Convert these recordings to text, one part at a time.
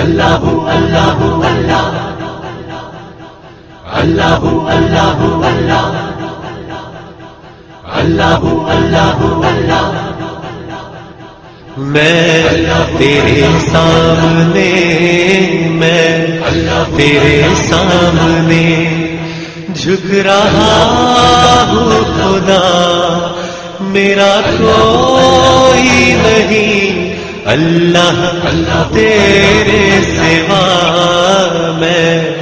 اللہ اللہ اللہ اللہ اللہ اللہ اللہ اللہ اللہ میں تیرے سامنے میں تیرے سامنے جھک رہا ہوں خدا. میرا کوئی نہیں اللہ تیرے سوا میں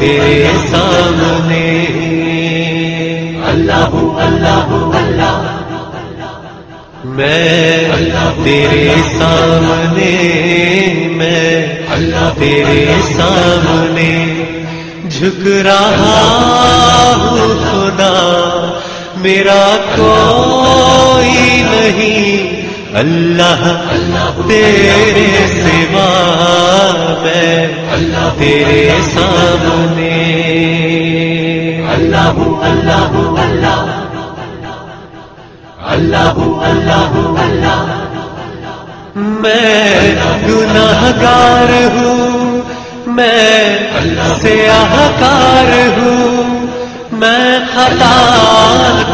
تیرے سامنے۔ اللہ اللہ اللہ۔ میں تیرے سامنے میں تیرے سامنے جھک رہا ہوں خدا میرا کوئی نہیں۔ اللہ تیرے سوا میں تیرے سامنے۔ اللہ اللہ اللہ اللہ اللہ اللہ۔ میں گناہ گار ہوں میں سیاہ کار ہوں میں خطا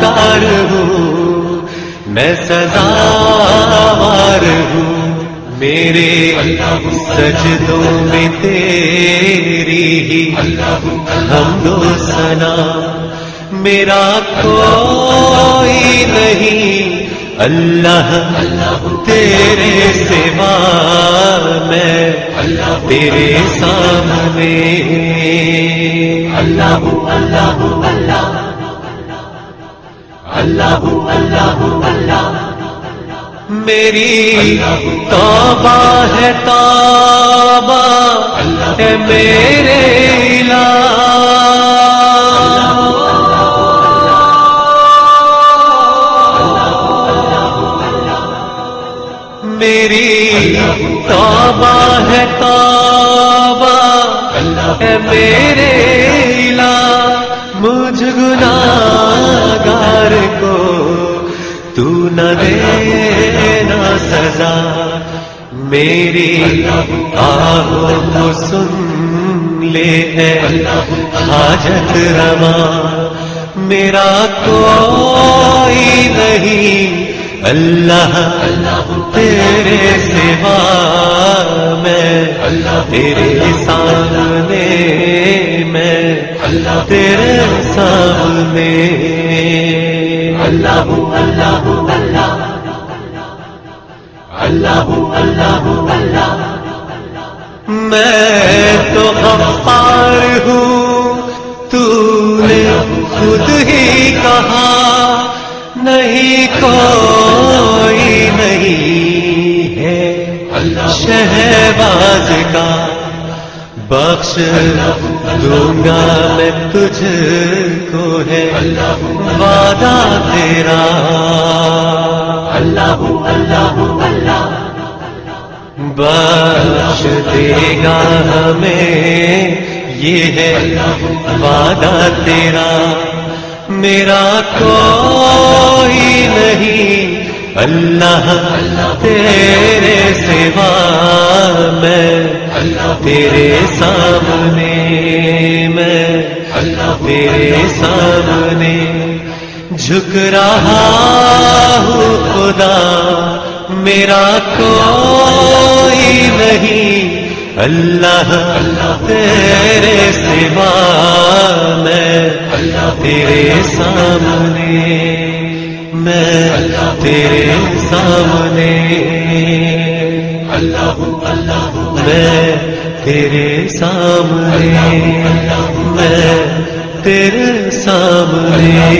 کار ہوں۔ میں سزاوار ہوں۔ میرے سجدوں میں تیری ہی ہم دو سنا میرا کوئی نہیں۔ اللہ تیرے سوا میں۔ تیرے سامنے۔ اللہ اللہ اللہ۔ اللہ اللہ اللہ میری توبہ ہے توبہ ہے میرے میری توبہ ہے توبہ ہے میرے مجھ گناہگار کو تو نہ دینا سزا، میری آہوں کو سن لے ہے حاجت روا میرا کوئی نہیں، اللہ تیرے سوا میں، تیرے سامنے میں تیرے سامنے۔ اللہ اللہ اللہ۔ اللہ اللہ اللہ۔ میں تو غفار ہوں تو نے خود ہی کہا نہیں کوئی نہیں ہے۔ شہباز کا بخش دوں گا میں تجھ کو ہے۔ وعدہ تیرا۔ اللہ اللہ اللہ بخش دے گا ہمیں، یہ ہے وعدہ تیرا۔ میرا کوئی نہیں، اللہ تیرے سوا میں، تیرے سامنے۔ میں تیرے سامنے جھک رہا ہوں خدا، میرا کوئی نہیں۔ اللہ، تیرے سوا میں تیرے سامنے، میں تیرے سامنے۔ اللہ اللہ میں تیرے سامنے میں تیرے سامنے